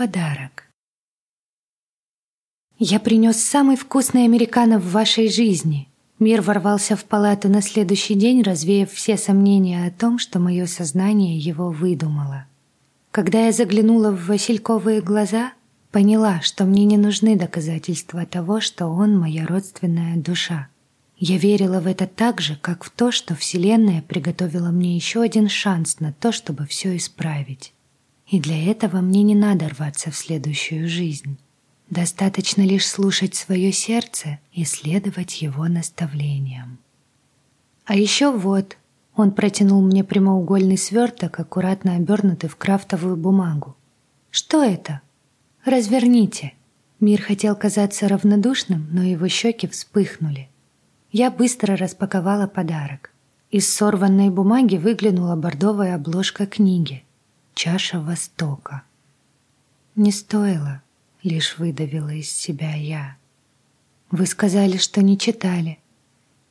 подарок. «Я принес самый вкусный американо в вашей жизни!» Мир ворвался в палату на следующий день, развеяв все сомнения о том, что мое сознание его выдумало. Когда я заглянула в васильковые глаза, поняла, что мне не нужны доказательства того, что он моя родственная душа. Я верила в это так же, как в то, что Вселенная приготовила мне еще один шанс на то, чтобы все исправить. И для этого мне не надо рваться в следующую жизнь. Достаточно лишь слушать свое сердце и следовать его наставлениям. А еще вот, он протянул мне прямоугольный сверток, аккуратно обернутый в крафтовую бумагу. «Что это?» «Разверните». Мир хотел казаться равнодушным, но его щеки вспыхнули. Я быстро распаковала подарок. Из сорванной бумаги выглянула бордовая обложка книги «Чаша Востока». Не стоило, лишь выдавила из себя я. Вы сказали, что не читали.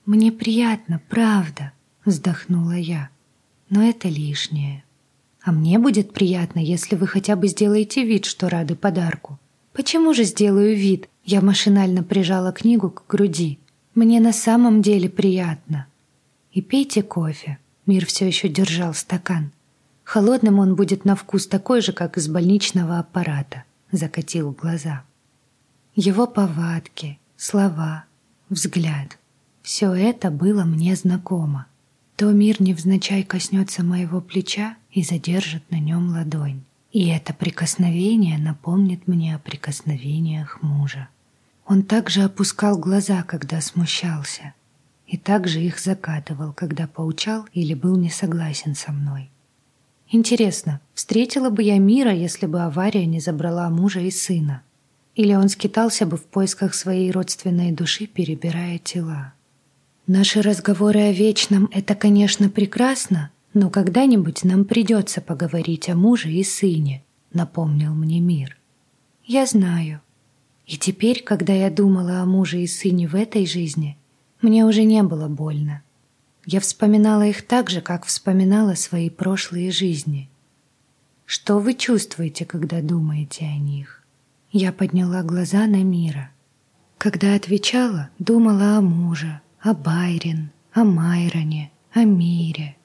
Мне приятно, правда, вздохнула я. Но это лишнее. А мне будет приятно, если вы хотя бы сделаете вид, что рады подарку. Почему же сделаю вид? Я машинально прижала книгу к груди. Мне на самом деле приятно. И пейте кофе. Мир все еще держал стакан. Холодным он будет на вкус такой же, как из больничного аппарата. Закатил глаза. Его повадки, слова, взгляд. Все это было мне знакомо. То мир невзначай коснется моего плеча и задержит на нем ладонь. И это прикосновение напомнит мне о прикосновениях мужа. Он также опускал глаза, когда смущался, и также их закатывал, когда поучал или был не согласен со мной. Интересно, встретила бы я мира, если бы авария не забрала мужа и сына? Или он скитался бы в поисках своей родственной души, перебирая тела? Наши разговоры о вечном — это, конечно, прекрасно, но когда-нибудь нам придется поговорить о муже и сыне, напомнил мне мир. Я знаю. И теперь, когда я думала о муже и сыне в этой жизни, мне уже не было больно. Я вспоминала их так же, как вспоминала свои прошлые жизни. Что вы чувствуете, когда думаете о них? Я подняла глаза на мира. Когда отвечала, думала о муже, о Байрин, о Майроне, о мире.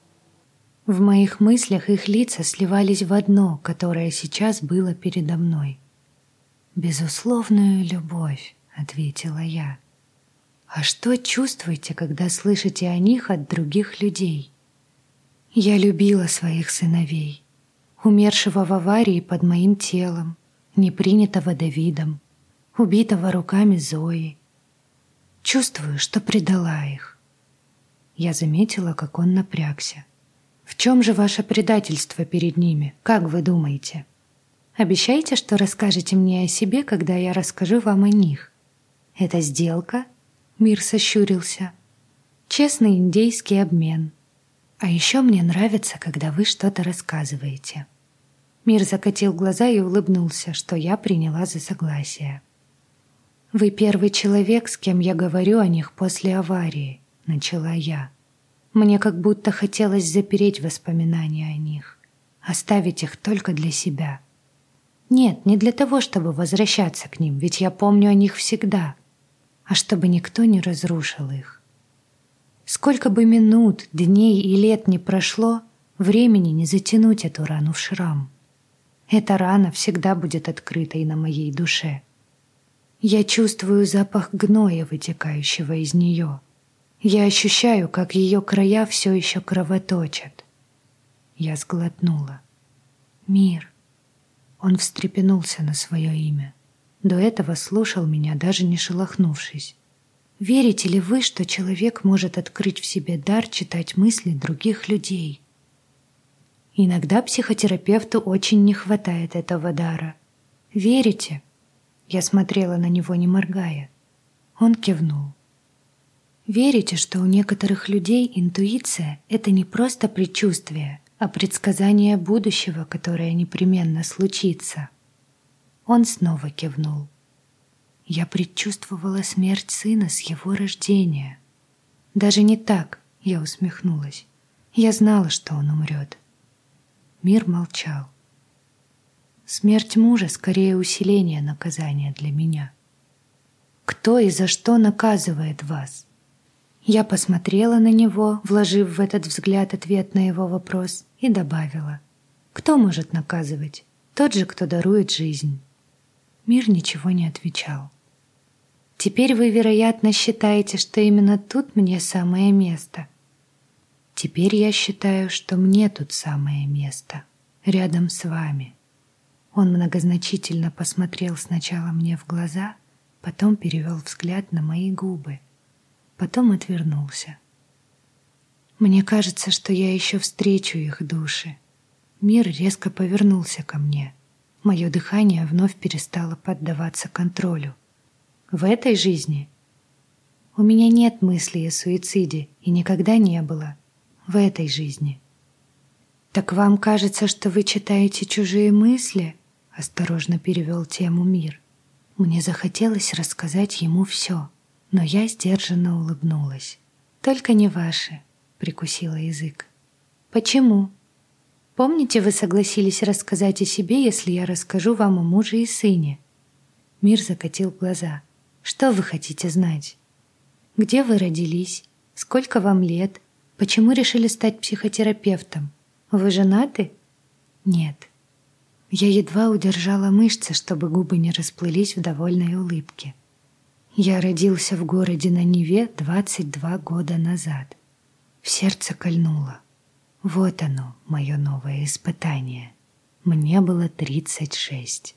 В моих мыслях их лица сливались в одно, которое сейчас было передо мной. «Безусловную любовь», — ответила я. А что чувствуете, когда слышите о них от других людей? Я любила своих сыновей, умершего в аварии под моим телом, не принятого Давидом, убитого руками Зои. Чувствую, что предала их. Я заметила, как он напрягся. В чем же ваше предательство перед ними, как вы думаете? Обещайте, что расскажете мне о себе, когда я расскажу вам о них. Это сделка Мир сощурился. Честный индейский обмен. А еще мне нравится, когда вы что-то рассказываете. Мир закатил глаза и улыбнулся, что я приняла за согласие. «Вы первый человек, с кем я говорю о них после аварии», — начала я. Мне как будто хотелось запереть воспоминания о них, оставить их только для себя. Нет, не для того, чтобы возвращаться к ним, ведь я помню о них всегда — а чтобы никто не разрушил их. Сколько бы минут, дней и лет не прошло, времени не затянуть эту рану в шрам. Эта рана всегда будет открытой на моей душе. Я чувствую запах гноя, вытекающего из нее. Я ощущаю, как ее края все еще кровоточат. Я сглотнула. Мир. Он встрепенулся на свое имя. До этого слушал меня, даже не шелохнувшись. Верите ли вы, что человек может открыть в себе дар читать мысли других людей? Иногда психотерапевту очень не хватает этого дара. Верите? Я смотрела на него, не моргая. Он кивнул. Верите, что у некоторых людей интуиция — это не просто предчувствие, а предсказание будущего, которое непременно случится? Он снова кивнул. Я предчувствовала смерть сына с его рождения. Даже не так, я усмехнулась. Я знала, что он умрет. Мир молчал. Смерть мужа скорее усиление наказания для меня. Кто и за что наказывает вас? Я посмотрела на него, вложив в этот взгляд ответ на его вопрос, и добавила. Кто может наказывать? Тот же, кто дарует жизнь. Мир ничего не отвечал. Теперь вы, вероятно, считаете, что именно тут мне самое место. Теперь я считаю, что мне тут самое место, рядом с вами. Он многозначительно посмотрел сначала мне в глаза, потом перевел взгляд на мои губы, потом отвернулся. Мне кажется, что я еще встречу их души. Мир резко повернулся ко мне. Мое дыхание вновь перестало поддаваться контролю. В этой жизни у меня нет мысли о суициде и никогда не было в этой жизни. «Так вам кажется, что вы читаете чужие мысли?» — осторожно перевел тему мир. Мне захотелось рассказать ему все, но я сдержанно улыбнулась. «Только не ваши», — прикусила язык. «Почему?» «Помните, вы согласились рассказать о себе, если я расскажу вам о муже и сыне?» Мир закатил глаза. «Что вы хотите знать? Где вы родились? Сколько вам лет? Почему решили стать психотерапевтом? Вы женаты? Нет. Я едва удержала мышцы, чтобы губы не расплылись в довольной улыбке. Я родился в городе на Неве 22 года назад. В сердце кольнуло. Вот оно, мое новое испытание. Мне было 36.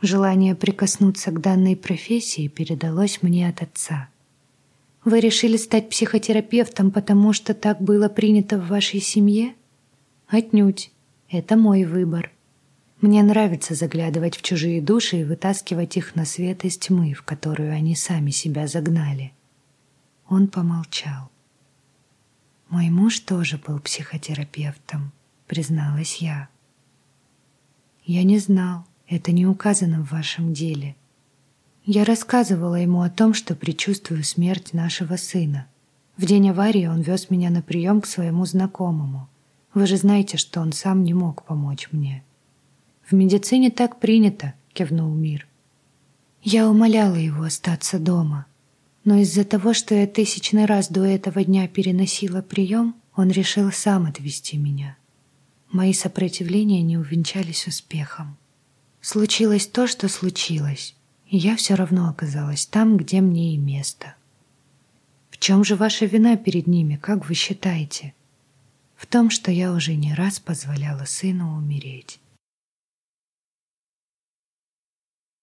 Желание прикоснуться к данной профессии передалось мне от отца. Вы решили стать психотерапевтом, потому что так было принято в вашей семье? Отнюдь. Это мой выбор. Мне нравится заглядывать в чужие души и вытаскивать их на свет из тьмы, в которую они сами себя загнали. Он помолчал. Мой муж тоже был психотерапевтом, призналась я. Я не знал, это не указано в вашем деле. Я рассказывала ему о том, что предчувствую смерть нашего сына. В день аварии он вез меня на прием к своему знакомому. Вы же знаете, что он сам не мог помочь мне. В медицине так принято, кивнул Мир. Я умоляла его остаться дома, но из-за того, что я тысячный раз до этого дня переносила прием, он решил сам отвезти меня. Мои сопротивления не увенчались успехом. Случилось то, что случилось и я все равно оказалась там, где мне и место. В чем же ваша вина перед ними, как вы считаете? В том, что я уже не раз позволяла сыну умереть.